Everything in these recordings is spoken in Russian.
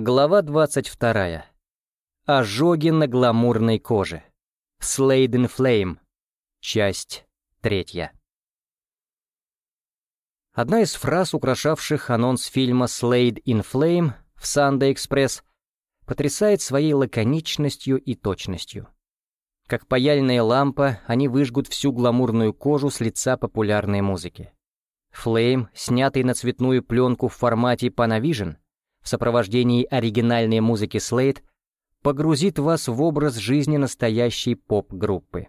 Глава 22. Ожоги на гламурной коже. In Flame. Часть третья. Одна из фраз, украшавших анонс фильма Slade in Flame в Sunday Express, потрясает своей лаконичностью и точностью. Как паяльная лампа, они выжгут всю гламурную кожу с лица популярной музыки. Flame, снятый на цветную пленку в формате Panavision, в сопровождении оригинальной музыки Slade, погрузит вас в образ жизни настоящей поп-группы.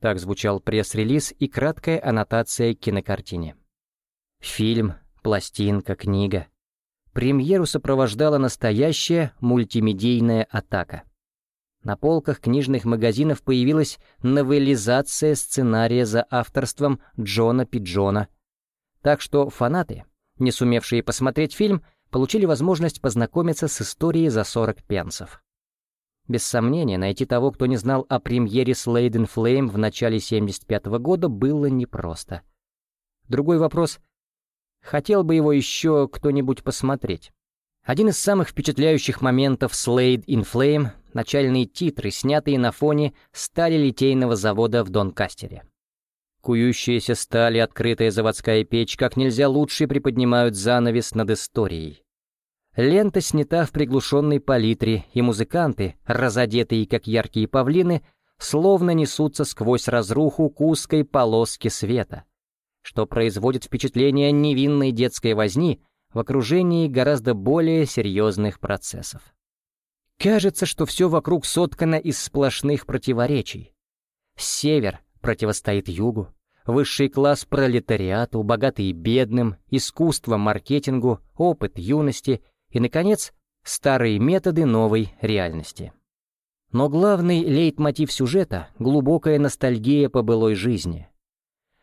Так звучал пресс-релиз и краткая аннотация к кинокартине. Фильм, пластинка, книга. Премьеру сопровождала настоящая мультимедийная атака. На полках книжных магазинов появилась новеллизация сценария за авторством Джона Пиджона. Так что фанаты, не сумевшие посмотреть фильм, получили возможность познакомиться с историей за 40 пенсов. Без сомнения, найти того, кто не знал о премьере Slade in Flame в начале 75 -го года, было непросто. Другой вопрос — Хотел бы его еще кто-нибудь посмотреть. Один из самых впечатляющих моментов Slade in Flame — начальные титры, снятые на фоне стали литейного завода в Донкастере. Кующаяся сталь и открытая заводская печь как нельзя лучше приподнимают занавес над историей. Лента снята в приглушенной палитре, и музыканты, разодетые как яркие павлины, словно несутся сквозь разруху к узкой полоске света — что производит впечатление невинной детской возни в окружении гораздо более серьезных процессов. Кажется, что все вокруг соткано из сплошных противоречий. Север противостоит югу, высший класс пролетариату, богатый бедным, искусство маркетингу, опыт юности и, наконец, старые методы новой реальности. Но главный лейтмотив сюжета — глубокая ностальгия по былой жизни —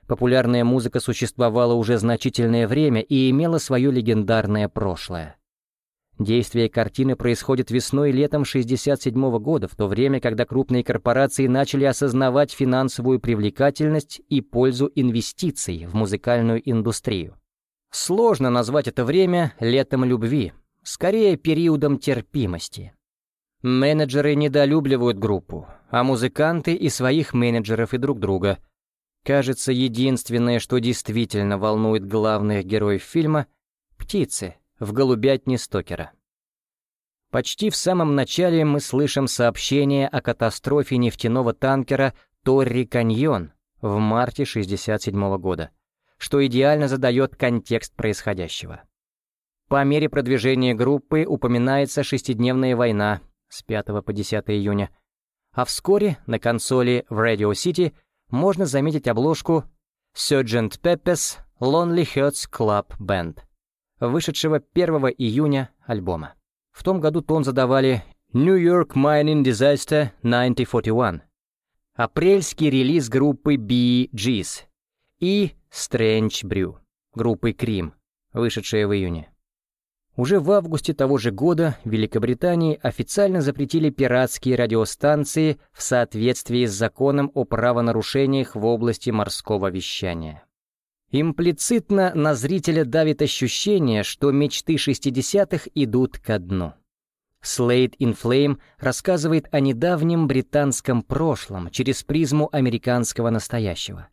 Популярная музыка существовала уже значительное время и имела свое легендарное прошлое. Действие картины происходит весной и летом 1967 года, в то время, когда крупные корпорации начали осознавать финансовую привлекательность и пользу инвестиций в музыкальную индустрию. Сложно назвать это время летом любви, скорее периодом терпимости. Менеджеры недолюбливают группу, а музыканты и своих менеджеров и друг друга – Кажется, единственное, что действительно волнует главных героев фильма — птицы в голубятне Стокера. Почти в самом начале мы слышим сообщение о катастрофе нефтяного танкера «Торри Каньон» в марте 1967 года, что идеально задает контекст происходящего. По мере продвижения группы упоминается шестидневная война с 5 по 10 июня, а вскоре на консоли в Radio City можно заметить обложку Sgt. Pepper's Lonely Hearts Club Band, вышедшего 1 июня альбома. В том году тон задавали New York Mining Disaster 1941, апрельский релиз группы Bee Gees и Strange Brew группы Cream, вышедшая в июне. Уже в августе того же года в Великобритании официально запретили пиратские радиостанции в соответствии с законом о правонарушениях в области морского вещания. Имплицитно на зрителя давит ощущение, что мечты 60-х идут ко дну. Slade in Flame рассказывает о недавнем британском прошлом через призму американского настоящего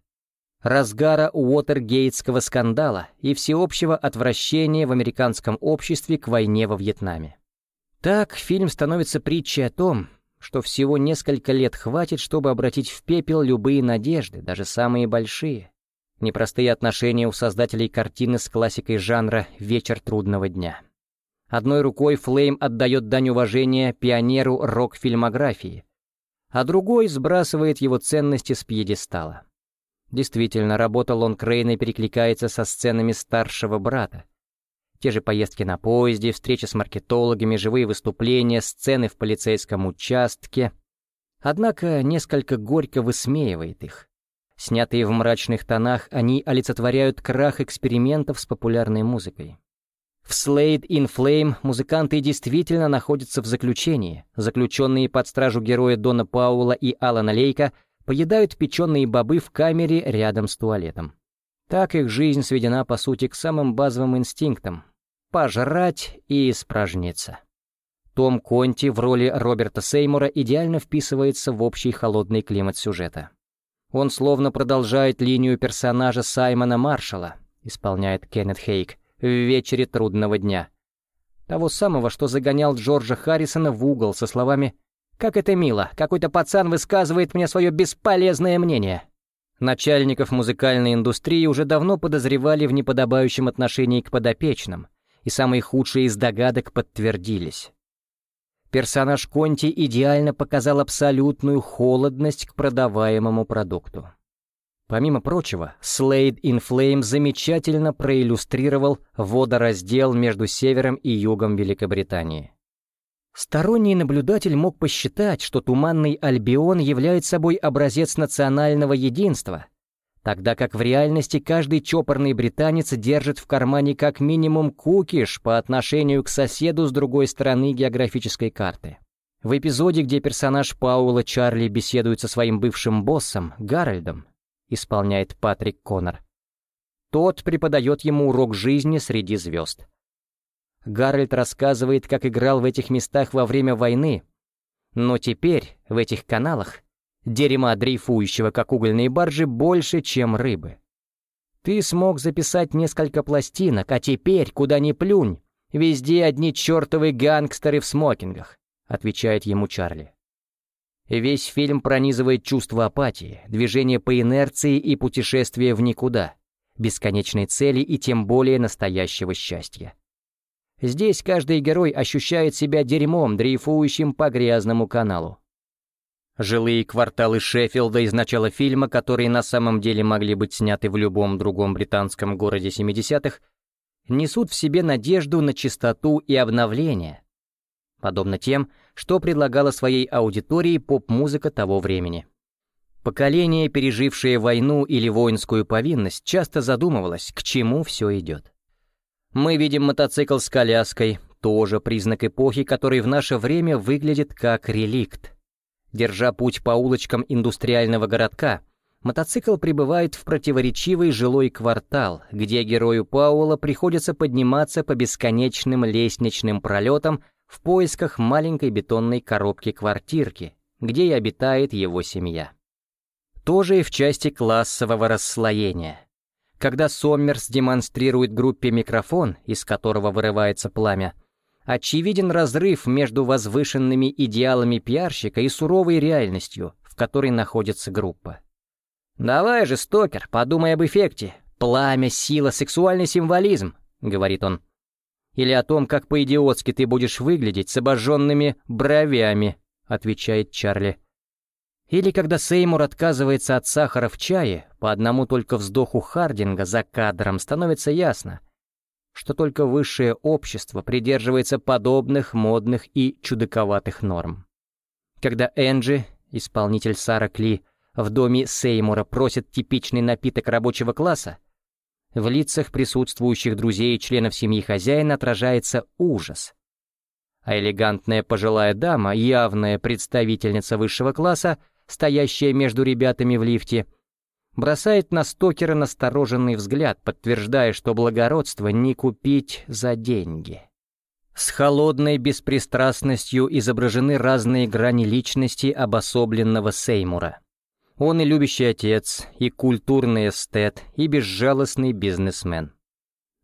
разгара Уотергейтского скандала и всеобщего отвращения в американском обществе к войне во Вьетнаме. Так фильм становится притчей о том, что всего несколько лет хватит, чтобы обратить в пепел любые надежды, даже самые большие. Непростые отношения у создателей картины с классикой жанра «Вечер трудного дня». Одной рукой Флейм отдает дань уважения пионеру рок-фильмографии, а другой сбрасывает его ценности с пьедестала. Действительно, работа Лон Крейна перекликается со сценами старшего брата. Те же поездки на поезде, встречи с маркетологами, живые выступления, сцены в полицейском участке. Однако несколько горько высмеивает их. Снятые в мрачных тонах, они олицетворяют крах экспериментов с популярной музыкой. В Slade in Flame музыканты действительно находятся в заключении. Заключенные под стражу героя Дона Паула и Алана Лейка — поедают печеные бобы в камере рядом с туалетом. Так их жизнь сведена, по сути, к самым базовым инстинктам. пожрать и испражниться. Том Конти в роли Роберта Сеймура идеально вписывается в общий холодный климат сюжета. Он словно продолжает линию персонажа Саймона Маршалла, исполняет Кеннет Хейк, в «Вечере трудного дня». Того самого, что загонял Джорджа Харрисона в угол со словами «Как это мило, какой-то пацан высказывает мне свое бесполезное мнение». Начальников музыкальной индустрии уже давно подозревали в неподобающем отношении к подопечным, и самые худшие из догадок подтвердились. Персонаж Конти идеально показал абсолютную холодность к продаваемому продукту. Помимо прочего, Slade in Flame замечательно проиллюстрировал водораздел между севером и югом Великобритании. Сторонний наблюдатель мог посчитать, что Туманный Альбион является собой образец национального единства, тогда как в реальности каждый чопорный британец держит в кармане как минимум кукиш по отношению к соседу с другой стороны географической карты. В эпизоде, где персонаж Паула Чарли беседует со своим бывшим боссом, Гарольдом, исполняет Патрик Коннор. Тот преподает ему урок жизни среди звезд. Гарольд рассказывает, как играл в этих местах во время войны, но теперь в этих каналах дерьма дрейфующего, как угольные баржи, больше, чем рыбы. Ты смог записать несколько пластинок, а теперь, куда ни плюнь, везде одни чертовы гангстеры в смокингах, отвечает ему Чарли. Весь фильм пронизывает чувство апатии, движение по инерции и путешествие в никуда, бесконечной цели и тем более настоящего счастья. Здесь каждый герой ощущает себя дерьмом, дрейфующим по грязному каналу. Жилые кварталы Шеффилда из начала фильма, которые на самом деле могли быть сняты в любом другом британском городе 70-х, несут в себе надежду на чистоту и обновление, подобно тем, что предлагала своей аудитории поп-музыка того времени. Поколение, пережившее войну или воинскую повинность, часто задумывалось, к чему все идет. Мы видим мотоцикл с коляской, тоже признак эпохи, который в наше время выглядит как реликт. Держа путь по улочкам индустриального городка, мотоцикл прибывает в противоречивый жилой квартал, где герою Пауэлла приходится подниматься по бесконечным лестничным пролетам в поисках маленькой бетонной коробки-квартирки, где и обитает его семья. Тоже и в части классового расслоения. Когда Соммерс демонстрирует группе микрофон, из которого вырывается пламя, очевиден разрыв между возвышенными идеалами пиарщика и суровой реальностью, в которой находится группа. «Давай же, Стокер, подумай об эффекте. Пламя, сила, сексуальный символизм», — говорит он. Или о том, как по-идиотски ты будешь выглядеть с обожженными бровями», — отвечает Чарли. Или когда Сеймур отказывается от сахара в чае, по одному только вздоху Хардинга за кадром становится ясно, что только высшее общество придерживается подобных модных и чудаковатых норм. Когда Энджи, исполнитель Сара Кли, в доме Сеймура просит типичный напиток рабочего класса, в лицах присутствующих друзей и членов семьи хозяина отражается ужас. А элегантная пожилая дама, явная представительница высшего класса, стоящая между ребятами в лифте, бросает на Стокера настороженный взгляд, подтверждая, что благородство не купить за деньги. С холодной беспристрастностью изображены разные грани личности обособленного Сеймура. Он и любящий отец, и культурный эстет, и безжалостный бизнесмен.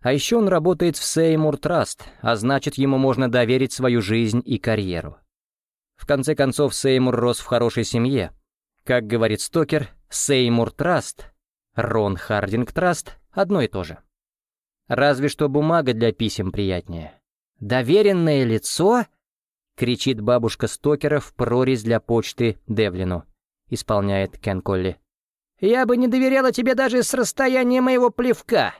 А еще он работает в Сеймур Траст, а значит, ему можно доверить свою жизнь и карьеру. В конце концов, Сеймур рос в хорошей семье. Как говорит Стокер, Сеймур Траст, Рон Хардинг Траст — одно и то же. Разве что бумага для писем приятнее. «Доверенное лицо?» — кричит бабушка Стокера в прорезь для почты Девлину исполняет Кен Колли. «Я бы не доверяла тебе даже с расстояния моего плевка!»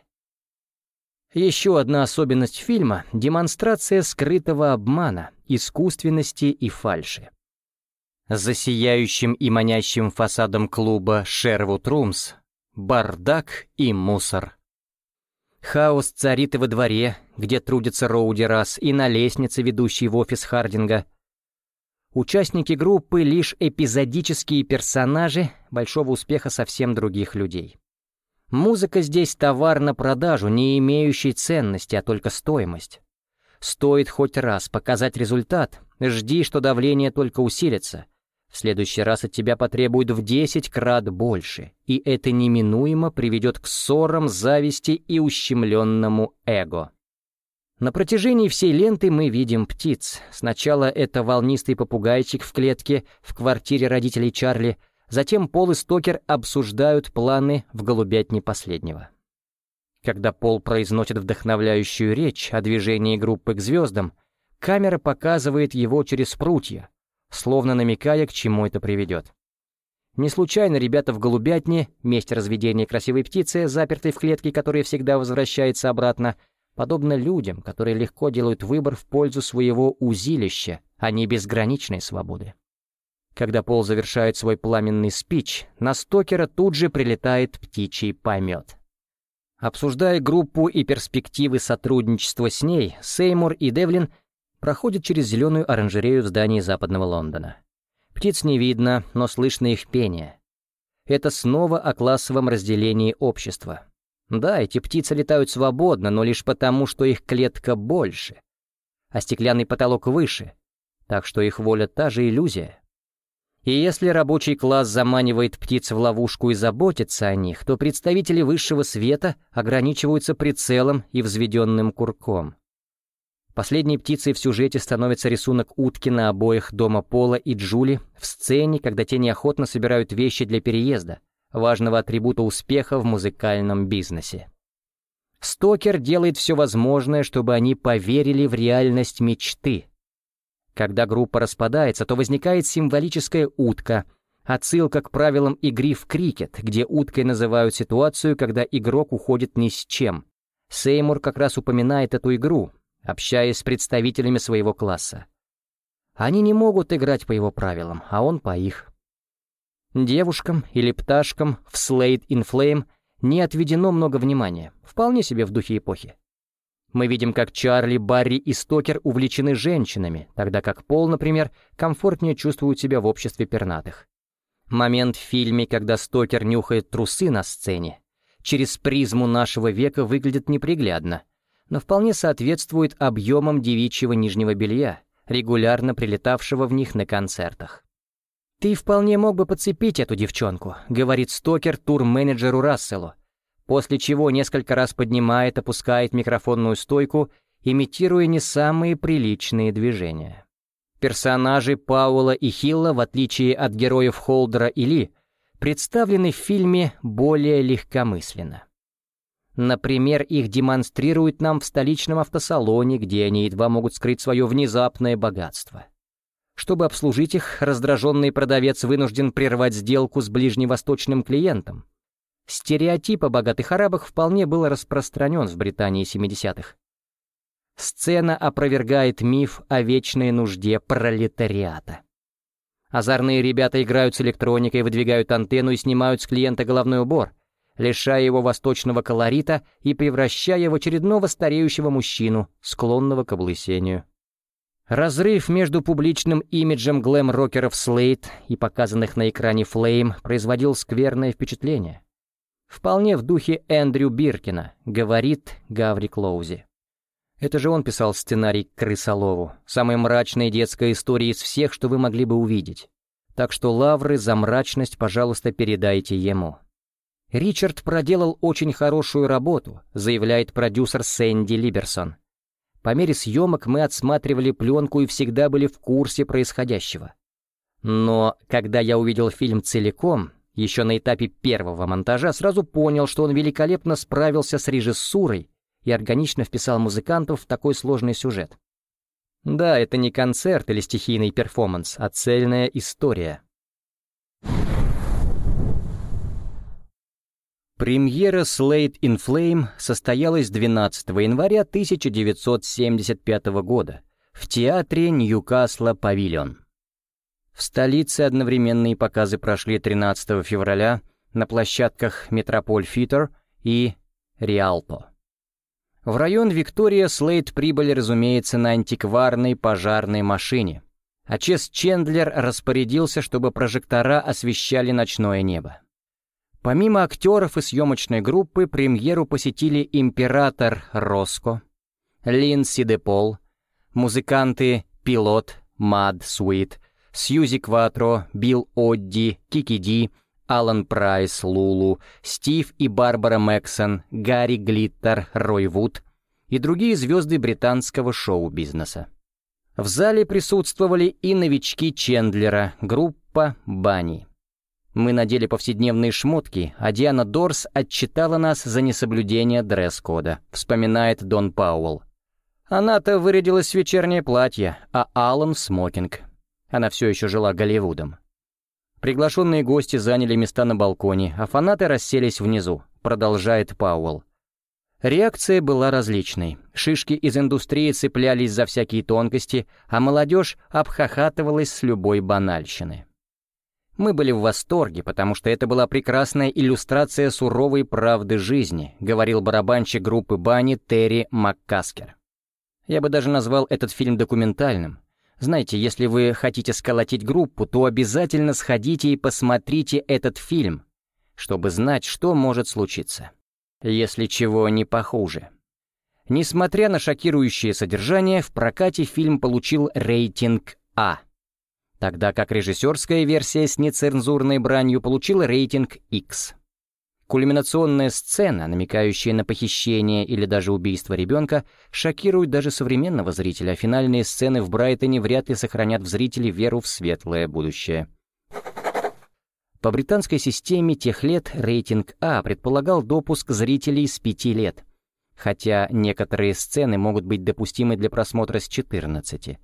Еще одна особенность фильма — демонстрация скрытого обмана, искусственности и фальши. За сияющим и манящим фасадом клуба «Шервуд Румс» бардак и мусор. Хаос царит и во дворе, где трудится Роуди Расс, и на лестнице, ведущей в офис Хардинга — Участники группы — лишь эпизодические персонажи большого успеха совсем других людей. Музыка здесь товар на продажу, не имеющий ценности, а только стоимость. Стоит хоть раз показать результат, жди, что давление только усилится. В следующий раз от тебя потребуют в 10 крат больше, и это неминуемо приведет к ссорам, зависти и ущемленному эго. На протяжении всей ленты мы видим птиц. Сначала это волнистый попугайчик в клетке в квартире родителей Чарли, затем Пол и Стокер обсуждают планы в голубятне последнего. Когда Пол произносит вдохновляющую речь о движении группы к звездам, камера показывает его через прутья, словно намекая, к чему это приведет. Не случайно ребята в голубятне, месте разведения красивой птицы, запертой в клетке, которая всегда возвращается обратно, подобно людям, которые легко делают выбор в пользу своего узилища, а не безграничной свободы. Когда Пол завершает свой пламенный спич, на Стокера тут же прилетает птичий помет. Обсуждая группу и перспективы сотрудничества с ней, Сеймур и Девлин проходят через зеленую оранжерею в здании западного Лондона. Птиц не видно, но слышно их пение. Это снова о классовом разделении общества. Да, эти птицы летают свободно, но лишь потому, что их клетка больше, а стеклянный потолок выше, так что их воля та же иллюзия. И если рабочий класс заманивает птиц в ловушку и заботится о них, то представители высшего света ограничиваются прицелом и взведенным курком. Последней птицей в сюжете становится рисунок утки на обоих дома Пола и Джули в сцене, когда те неохотно собирают вещи для переезда, важного атрибута успеха в музыкальном бизнесе. Стокер делает все возможное, чтобы они поверили в реальность мечты. Когда группа распадается, то возникает символическая утка, отсылка к правилам игры в крикет, где уткой называют ситуацию, когда игрок уходит ни с чем. Сеймур как раз упоминает эту игру, общаясь с представителями своего класса. Они не могут играть по его правилам, а он по их. Девушкам или пташкам в Slade in Flame не отведено много внимания, вполне себе в духе эпохи. Мы видим, как Чарли, Барри и Стокер увлечены женщинами, тогда как Пол, например, комфортнее чувствует себя в обществе пернатых. Момент в фильме, когда Стокер нюхает трусы на сцене, через призму нашего века выглядит неприглядно, но вполне соответствует объемам девичьего нижнего белья, регулярно прилетавшего в них на концертах. «Ты вполне мог бы подцепить эту девчонку», — говорит Стокер тур-менеджеру Расселу, после чего несколько раз поднимает, опускает микрофонную стойку, имитируя не самые приличные движения. Персонажи Пауэлла и Хилла, в отличие от героев Холдера и Ли, представлены в фильме более легкомысленно. Например, их демонстрируют нам в столичном автосалоне, где они едва могут скрыть свое внезапное богатство. Чтобы обслужить их, раздраженный продавец вынужден прервать сделку с ближневосточным клиентом. Стереотип о богатых арабах вполне был распространен в Британии 70-х. Сцена опровергает миф о вечной нужде пролетариата. Озорные ребята играют с электроникой, выдвигают антенну и снимают с клиента головной убор, лишая его восточного колорита и превращая в очередного стареющего мужчину, склонного к облысению. Разрыв между публичным имиджем глэм-рокеров Slate и показанных на экране Flame производил скверное впечатление. Вполне в духе Эндрю Биркина, говорит Гаври Клоузи. Это же он писал сценарий к «Крысолову», самой мрачной детской истории из всех, что вы могли бы увидеть. Так что лавры за мрачность, пожалуйста, передайте ему. Ричард проделал очень хорошую работу, заявляет продюсер Сэнди Либерсон. По мере съемок мы отсматривали пленку и всегда были в курсе происходящего. Но когда я увидел фильм целиком, еще на этапе первого монтажа, сразу понял, что он великолепно справился с режиссурой и органично вписал музыкантов в такой сложный сюжет. Да, это не концерт или стихийный перформанс, а цельная история. Премьера Slate in Flame состоялась 12 января 1975 года в театре Ньюкасла Павильон. В столице одновременные показы прошли 13 февраля на площадках Метрополь Фитер и Риалто. В район Виктория Слейд прибыли, разумеется, на антикварной пожарной машине, а Чес Чендлер распорядился, чтобы прожектора освещали ночное небо. Помимо актеров и съемочной группы, премьеру посетили император Роско, Линдси де Пол, музыканты Pilot, Mud, Sweet, Сьюзи Кватро, Билл Одди, Кики Ди, Алан Прайс, Лулу, Стив и Барбара Мэксон, Гэри Глиттер, Рой Вуд и другие звезды британского шоу-бизнеса. В зале присутствовали и новички Чендлера, группа «Bunny». Мы надели повседневные шмотки, а Диана Дорс отчитала нас за несоблюдение дресс-кода, вспоминает Дон Пауэлл. Она-то вырядилась в вечернее платье, а Алан в смокинг. Она все еще жила Голливудом. Приглашенные гости заняли места на балконе, а фанаты расселись внизу, продолжает Пауэлл. Реакция была различной. Шишки из индустрии цеплялись за всякие тонкости, а молодежь обхахатывалась с любой банальщины. Мы были в восторге, потому что это была прекрасная иллюстрация суровой правды жизни, говорил барабанщик группы Бани Терри Маккаскер. Я бы даже назвал этот фильм документальным. Знаете, если вы хотите сколотить группу, то обязательно сходите и посмотрите этот фильм, чтобы знать, что может случиться. Если чего не похуже. Несмотря на шокирующее содержание, в прокате фильм получил рейтинг А тогда как режиссерская версия с нецензурной бранью получила рейтинг X. Кульминационная сцена, намекающая на похищение или даже убийство ребенка, шокирует даже современного зрителя, а финальные сцены в Брайтоне вряд ли сохранят в зрителе веру в светлое будущее. По британской системе тех лет рейтинг А предполагал допуск зрителей с 5 лет, хотя некоторые сцены могут быть допустимы для просмотра с 14.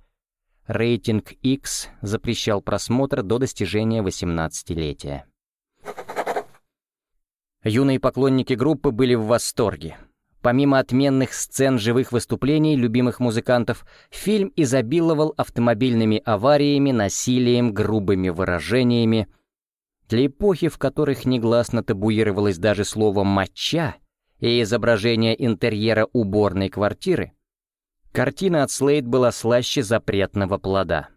Рейтинг X запрещал просмотр до достижения 18-летия. Юные поклонники группы были в восторге. Помимо отменных сцен живых выступлений любимых музыкантов, фильм изобиловал автомобильными авариями, насилием, грубыми выражениями. Для эпохи, в которых негласно табуировалось даже слово «моча» и изображение интерьера уборной квартиры, Картина от Слейд была слаще запретного плода.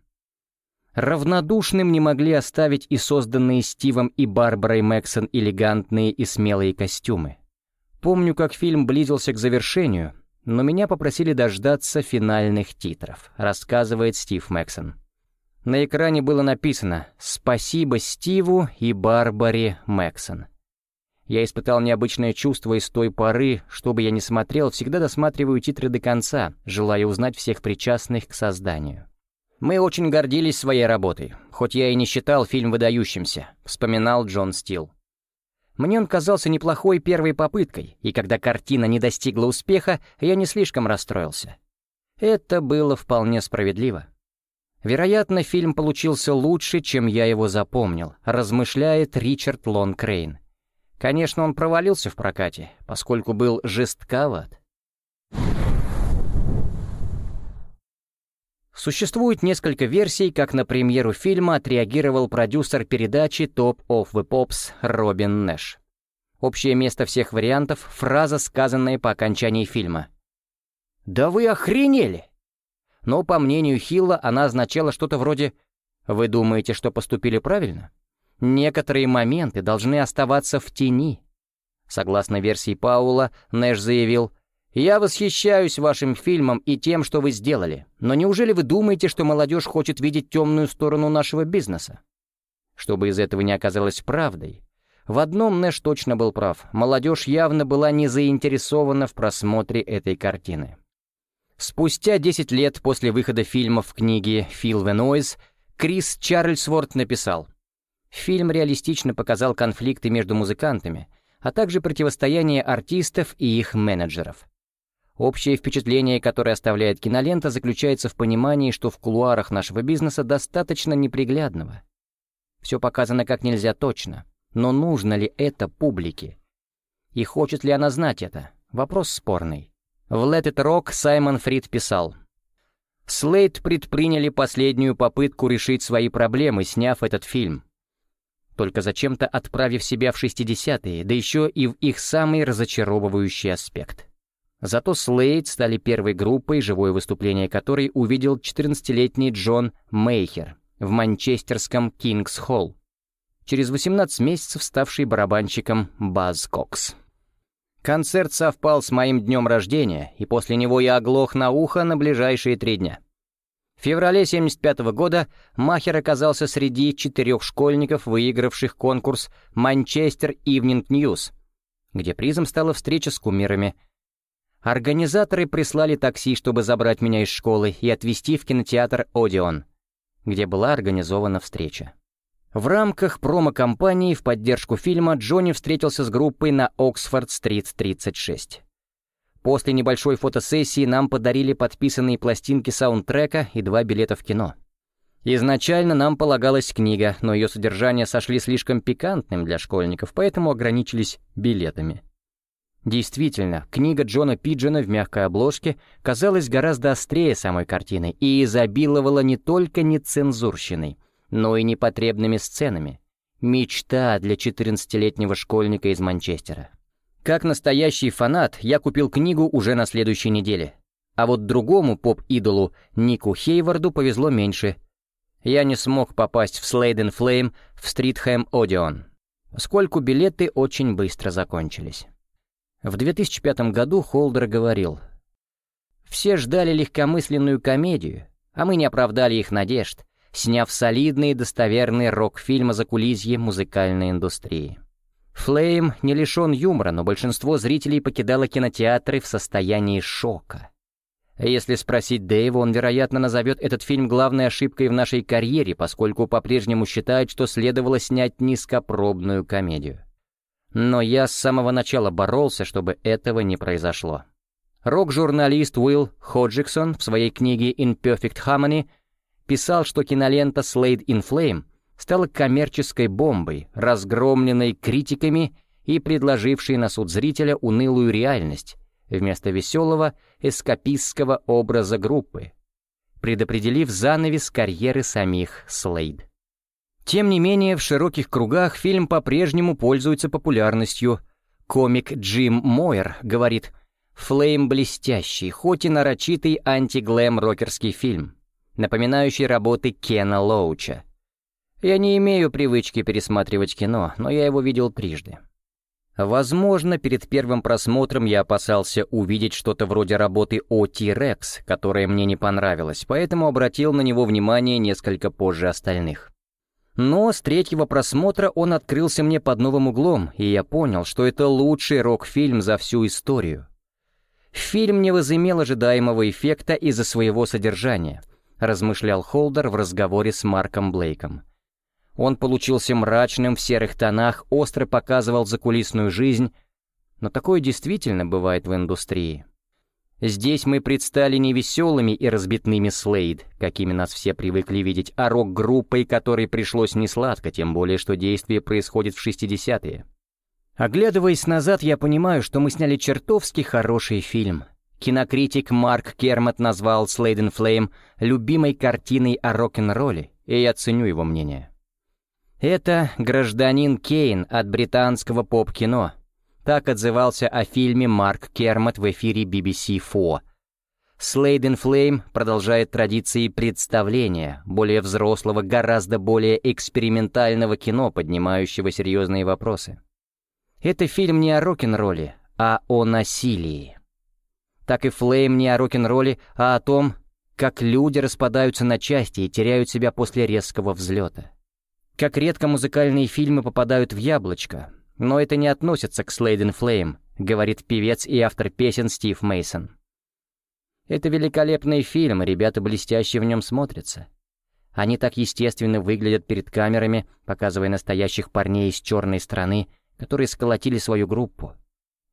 Равнодушным не могли оставить и созданные Стивом и Барбарой Мэксон элегантные и смелые костюмы. Помню, как фильм близился к завершению, но меня попросили дождаться финальных титров, рассказывает Стив Мэксон. На экране было написано «Спасибо Стиву и Барбаре Мэксон». Я испытал необычное чувство и с той поры, что бы я ни смотрел, всегда досматриваю титры до конца, желая узнать всех причастных к созданию. «Мы очень гордились своей работой, хоть я и не считал фильм выдающимся», — вспоминал Джон Стил. Мне он казался неплохой первой попыткой, и когда картина не достигла успеха, я не слишком расстроился. Это было вполне справедливо. Вероятно, фильм получился лучше, чем я его запомнил, размышляет Ричард Лонкрейн. Конечно, он провалился в прокате, поскольку был жестковат. Существует несколько версий, как на премьеру фильма отреагировал продюсер передачи Top of the Pops Робин Нэш. Общее место всех вариантов — фраза, сказанная по окончании фильма. «Да вы охренели!» Но, по мнению Хилла, она означала что-то вроде «Вы думаете, что поступили правильно?» Некоторые моменты должны оставаться в тени. Согласно версии Паула, Нэш заявил, «Я восхищаюсь вашим фильмом и тем, что вы сделали, но неужели вы думаете, что молодежь хочет видеть темную сторону нашего бизнеса?» Чтобы из этого не оказалось правдой, в одном Нэш точно был прав, молодежь явно была не заинтересована в просмотре этой картины. Спустя 10 лет после выхода фильма в книге «Feel the Noise» Крис Чарльзворт написал Фильм реалистично показал конфликты между музыкантами, а также противостояние артистов и их менеджеров. Общее впечатление, которое оставляет кинолента, заключается в понимании, что в кулуарах нашего бизнеса достаточно неприглядного. Все показано как нельзя точно, но нужно ли это публике? И хочет ли она знать это? Вопрос спорный. В Let It Rock Саймон Фрид писал, «Слейд предприняли последнюю попытку решить свои проблемы, сняв этот фильм только зачем-то отправив себя в 60-е, да еще и в их самый разочаровывающий аспект. Зато Слейд стали первой группой, живое выступление которой увидел 14-летний Джон Мейхер в манчестерском Кингс-Холл. через 18 месяцев ставший барабанщиком Баз Кокс. Концерт совпал с моим днем рождения, и после него я оглох на ухо на ближайшие три дня. В феврале 75 -го года Махер оказался среди четырех школьников, выигравших конкурс «Manchester Evening News», где призом стала встреча с кумирами. Организаторы прислали такси, чтобы забрать меня из школы и отвезти в кинотеатр «Одеон», где была организована встреча. В рамках промо-компании в поддержку фильма Джонни встретился с группой на Оксфорд-стрит 36. После небольшой фотосессии нам подарили подписанные пластинки саундтрека и два билета в кино. Изначально нам полагалась книга, но ее содержание сошли слишком пикантным для школьников, поэтому ограничились билетами. Действительно, книга Джона Пиджина в мягкой обложке казалась гораздо острее самой картины и изобиловала не только нецензурщиной, но и непотребными сценами. Мечта для 14-летнего школьника из Манчестера. Как настоящий фанат, я купил книгу уже на следующей неделе. А вот другому поп-идолу, Нику Хейварду, повезло меньше. Я не смог попасть в Слейден Флейм в Стритхэм Одион, поскольку билеты очень быстро закончились. В 2005 году Холдер говорил, «Все ждали легкомысленную комедию, а мы не оправдали их надежд сняв солидный и достоверный рок-фильм о закулисье музыкальной индустрии. «Флейм» не лишен юмора, но большинство зрителей покидало кинотеатры в состоянии шока. Если спросить Дэйва, он, вероятно, назовет этот фильм главной ошибкой в нашей карьере, поскольку по-прежнему считает, что следовало снять низкопробную комедию. Но я с самого начала боролся, чтобы этого не произошло. Рок-журналист Уилл Ходжиксон в своей книге «In Perfect Harmony» писал, что кинолента «Slade in Flame» стала коммерческой бомбой, разгромленной критиками и предложившей на суд зрителя унылую реальность вместо веселого эскапистского образа группы, предопределив занавес карьеры самих Слейд. Тем не менее, в широких кругах фильм по-прежнему пользуется популярностью. Комик Джим Мойер говорит, «Флейм блестящий, хоть и нарочитый антиглэм-рокерский фильм напоминающий работы Кена Лоуча. Я не имею привычки пересматривать кино, но я его видел трижды. Возможно, перед первым просмотром я опасался увидеть что-то вроде работы О.Т. Рекс, которая мне не понравилась, поэтому обратил на него внимание несколько позже остальных. Но с третьего просмотра он открылся мне под новым углом, и я понял, что это лучший рок-фильм за всю историю. Фильм не возымел ожидаемого эффекта из-за своего содержания — размышлял Холдер в разговоре с Марком Блейком. Он получился мрачным в серых тонах, остро показывал закулисную жизнь, но такое действительно бывает в индустрии. Здесь мы предстали не веселыми и разбитными Слейд, какими нас все привыкли видеть, а рок-группой, которой пришлось несладко, тем более, что действие происходит в 60-е. Оглядываясь назад, я понимаю, что мы сняли чертовски хороший фильм — Кинокритик Марк Кермот назвал «Слейден Флейм» любимой картиной о рок-н-ролле, и я ценю его мнение. Это «Гражданин Кейн» от британского поп-кино. Так отзывался о фильме Марк Кермот в эфире BBC 4. «Слейден Флейм» продолжает традиции представления, более взрослого, гораздо более экспериментального кино, поднимающего серьезные вопросы. Это фильм не о рок-н-ролле, а о насилии так и Флейм не о рок-н-ролле, а о том, как люди распадаются на части и теряют себя после резкого взлета. Как редко музыкальные фильмы попадают в яблочко, но это не относится к Слейден Флейм, говорит певец и автор песен Стив Мейсон. Это великолепный фильм, ребята блестяще в нем смотрятся. Они так естественно выглядят перед камерами, показывая настоящих парней из черной страны, которые сколотили свою группу.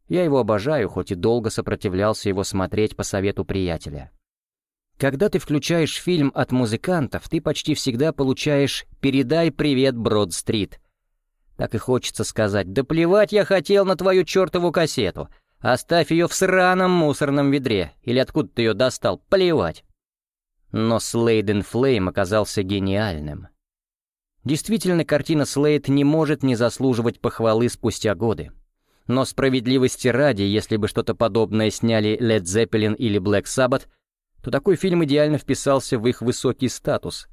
Я его обожаю, хоть и долго сопротивлялся его смотреть по совету приятеля. Когда ты включаешь фильм от музыкантов, ты почти всегда получаешь «Передай привет, Брод-стрит». Так и хочется сказать «Да плевать я хотел на твою чертову кассету. Оставь ее в сраном мусорном ведре. Или откуда ты ее достал, плевать». Но Слейден Флейм оказался гениальным. Действительно, картина Слейд не может не заслуживать похвалы спустя годы. Но справедливости ради, если бы что-то подобное сняли Led Zeppelin или Black Sabbath, то такой фильм идеально вписался в их высокий статус,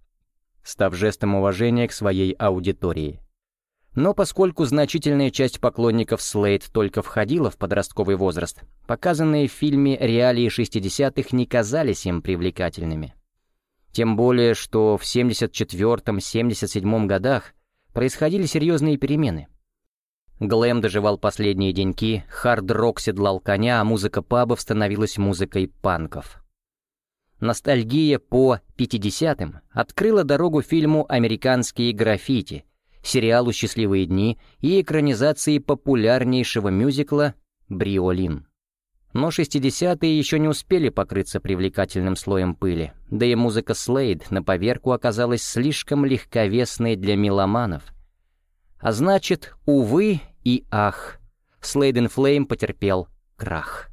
став жестом уважения к своей аудитории. Но поскольку значительная часть поклонников Слейд только входила в подростковый возраст, показанные в фильме реалии 60-х не казались им привлекательными. Тем более, что в 74-77 годах происходили серьезные перемены. Глэм доживал последние деньки, хард-рок седлал коня, а музыка пабов становилась музыкой панков. Ностальгия по 50-м открыла дорогу фильму «Американские граффити», сериалу «Счастливые дни» и экранизации популярнейшего мюзикла «Бриолин». Но 60-е еще не успели покрыться привлекательным слоем пыли, да и музыка Слейд на поверку оказалась слишком легковесной для меломанов. А значит, увы и ах, Слейд Флейм потерпел крах.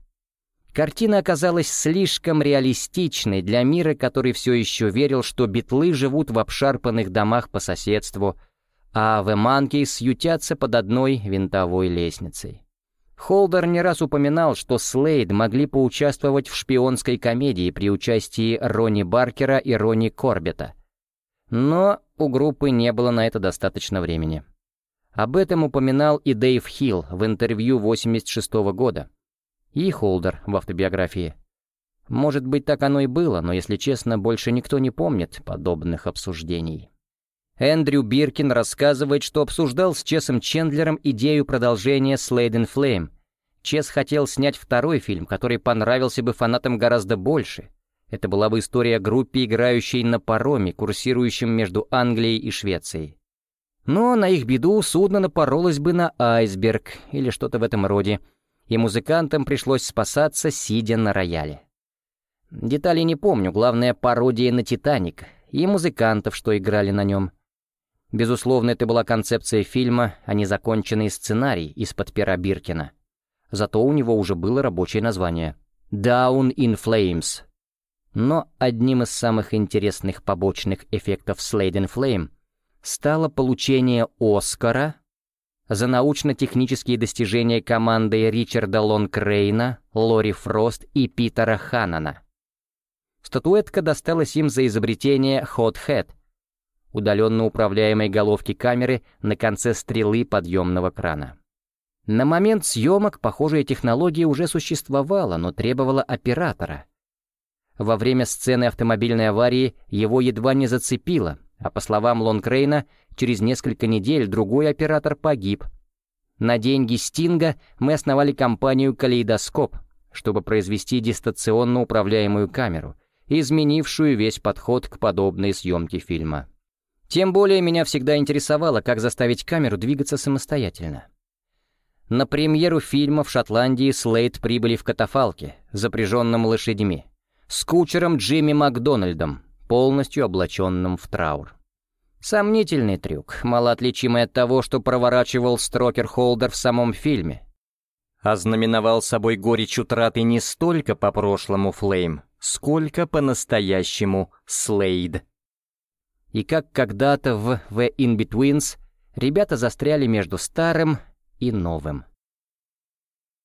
Картина оказалась слишком реалистичной для мира, который все еще верил, что битлы живут в обшарпанных домах по соседству, а The Monkeys ютятся под одной винтовой лестницей. Холдер не раз упоминал, что Слейд могли поучаствовать в шпионской комедии при участии Ронни Баркера и Ронни Корбета. Но у группы не было на это достаточно времени. Об этом упоминал и Дэйв Хилл в интервью 86 -го года. И Холдер в автобиографии. Может быть, так оно и было, но, если честно, больше никто не помнит подобных обсуждений. Эндрю Биркин рассказывает, что обсуждал с Чесом Чендлером идею продолжения Slade Flame. Чес хотел снять второй фильм, который понравился бы фанатам гораздо больше. Это была бы история о группе, играющей на пароме, курсирующем между Англией и Швецией. Но на их беду судно напоролось бы на айсберг или что-то в этом роде, и музыкантам пришлось спасаться, сидя на рояле. Деталей не помню, главное пародия на «Титаник» и музыкантов, что играли на нем. Безусловно, это была концепция фильма, а не законченный сценарий из-под пера Биркина. Зато у него уже было рабочее название «Down in Flames». Но одним из самых интересных побочных эффектов Slade in Flame стало получение Оскара за научно-технические достижения команды Ричарда Лонкрейна, Лори Фрост и Питера Ханнана. Статуэтка досталась им за изобретение Hot Head, удаленно управляемой головки камеры на конце стрелы подъемного крана. На момент съемок похожая технология уже существовала, но требовала оператора. Во время сцены автомобильной аварии его едва не зацепило, а по словам Лонгрейна, через несколько недель другой оператор погиб. На деньги Стинга мы основали компанию «Калейдоскоп», чтобы произвести дистанционно управляемую камеру, изменившую весь подход к подобной съемке фильма. Тем более меня всегда интересовало, как заставить камеру двигаться самостоятельно. На премьеру фильма в Шотландии Слейд прибыли в катафалке, запряженном лошадьми, с кучером Джимми Макдональдом, полностью облаченным в траур. Сомнительный трюк, малоотличимый от того, что проворачивал Строкер Холдер в самом фильме. Ознаменовал собой горечь утраты не столько по прошлому Флейм, сколько по настоящему Слейд и как когда-то в The In-Betweens ребята застряли между старым и новым.